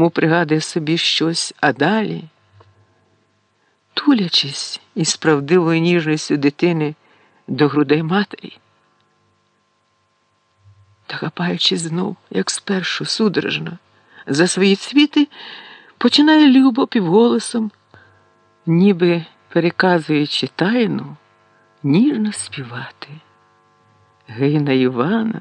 мов пригадує собі щось, а далі, тулячись із правдивою ніжністю дитини до грудей матері, та хапаючи знов, як спершу, судорожно, за свої цвіти, починає любо півголосом, ніби переказуючи тайну, ніжно співати. Гейна Івана,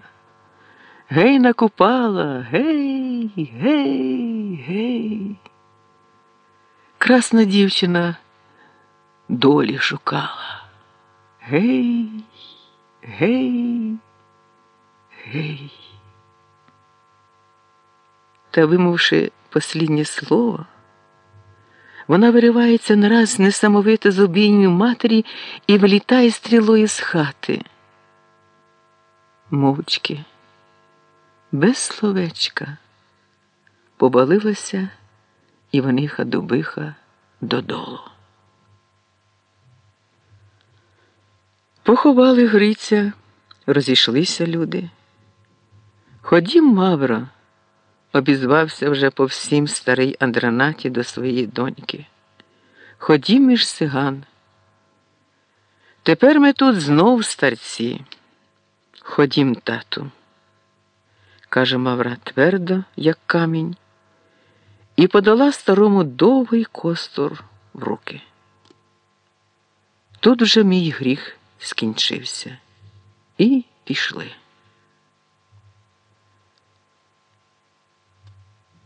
гейна Купала, гей, гей, гей. Красна дівчина долі шукала. Гей, гей, гей. Та, вимовши посліднє слово, вона виривається нараз несамовито з обіймів матері і вилітає стрілою з хати. Мовчки, без словечка, побалилася Іваниха Дубиха додолу. Поховали Гриця, розійшлися люди. Ходім, Мавро, обізвався вже по всім старий Андранаті до своєї доньки. Ходім між сиган. Тепер ми тут знов старці. Ходім, тату, каже Мавра твердо, як камінь, і подала старому довгий костур в руки. Тут вже мій гріх скінчився. І пішли.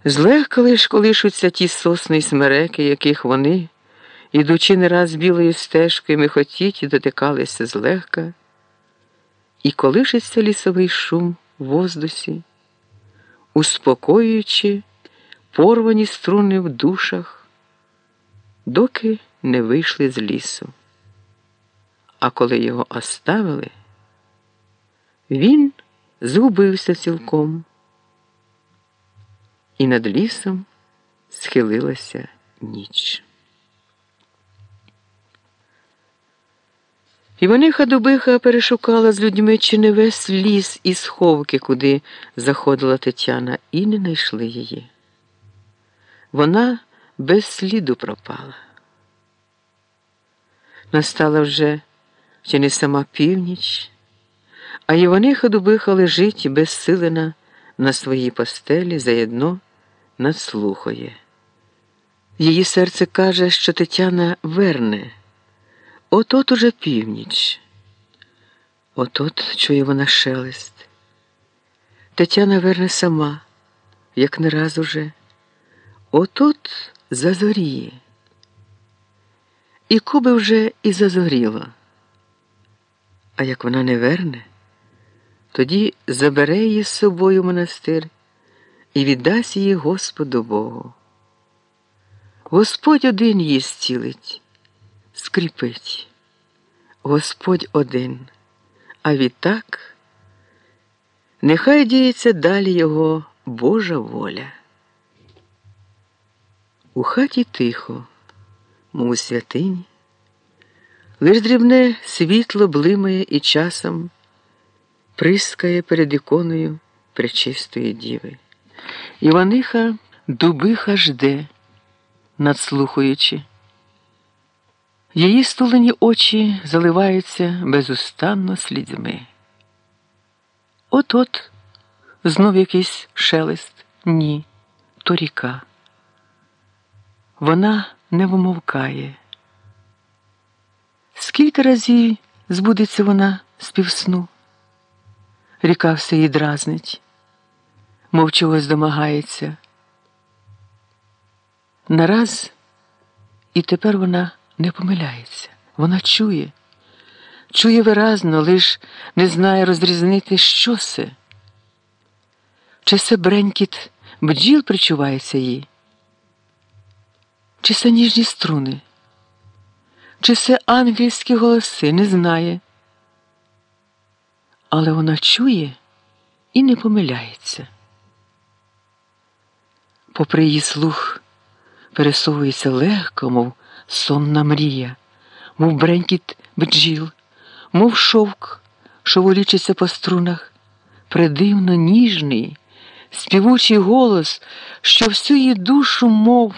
Злегка лиш колишуться ті сосни й смереки, яких вони, ідучи не раз білою стежкою, михотіть і дотикалися злегка, і колишиться лісовий шум в воздусі, успокоюючи порвані струни в душах, доки не вийшли з лісу. А коли його оставили, він згубився цілком, і над лісом схилилася ніч. Іваниха Дубиха перешукала з людьми чи не весь ліс і сховки, куди заходила Тетяна, і не знайшли її. Вона без сліду пропала. Настала вже чи не сама північ, а Іваниха Дубиха лежить безсилена на своїй постелі заєдно надслухає. Її серце каже, що Тетяна верне. От-от уже північ. От-от чує вона шелест. Тетяна верне сама, як не раз уже. От-от зазоріє. І куби вже і зазоріло. А як вона не верне, тоді забере її з собою монастир і віддасть її Господу Богу. Господь один її зцілить, скріпить. Господь один, а відтак нехай діється далі його Божа воля. У хаті тихо, мов у святині, лиш дрібне світло блимає і часом прискає перед іконою пречистої діви. Іваниха дубиха жде, надслухаючи. Її стулені очі заливаються безустанно слідьми. От-от знов якийсь шелест, ні, то ріка. Вона не вмовкає. Скільки разів збудеться вона з півсну? Ріка все її дразнить, мов чогось домагається. Нараз і тепер вона не помиляється. Вона чує, чує виразно, лиш не знає розрізнити, що це. Чи це бренькіт бджіл причувається їй? Чи це ніжні струни? Чи це ангельські голоси не знає? Але вона чує і не помиляється. Попри її слух пересовується легко, мов сонна мрія, мов бренькіт бджіл, мов шовк, що волічиться по струнах, придивно ніжний, співучий голос, що всю її душу мов